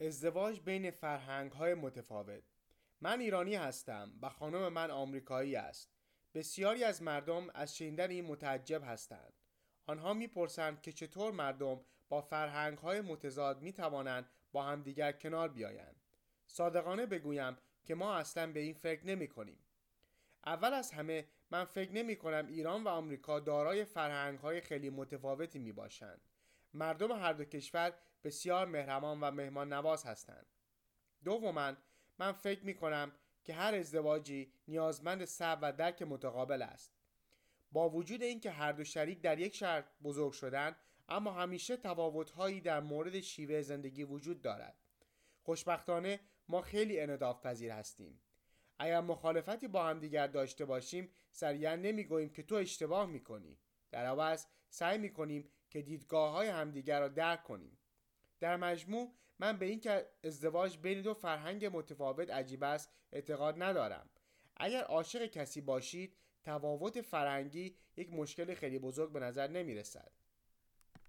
ازدواج بین فرهنگ های متفاوت. من ایرانی هستم و خانم من آمریکایی است. بسیاری از مردم از شنیدن این متعجب هستند. آنها می‌پرسند که چطور مردم با فرهنگ های متضاد می توانند با همدیگر کنار بیایند. صادقانه بگویم که ما اصلا به این فکر نمی کنیم اول از همه من فکر نمی کنم ایران و آمریکا دارای فرهنگ های خیلی متفاوتی می باشند مردم هر دو کشور بسیار مهربان و مهمان نواز هستند. دوما من فکر می کنم که هر ازدواجی نیازمند صبر و درک متقابل است. با وجود اینکه هر دو شریک در یک شهر بزرگ شدند اما همیشه تفاوت‌هایی در مورد شیوه زندگی وجود دارد. خوشبختانه ما خیلی انعطاف پذیر هستیم. اگر مخالفتی با هم دیگر داشته باشیم سریعا نمی‌گوییم که تو اشتباه می‌کنی. در عوض سعی می‌کنیم که دیدگاه های همدیگر را درک کنیم. در مجموع من به اینکه ازدواج بین دو فرهنگ متفاوت عجیب است اعتقاد ندارم. اگر عاشق کسی باشید تفاوت فرهنگی یک مشکل خیلی بزرگ به نظر نمی رسد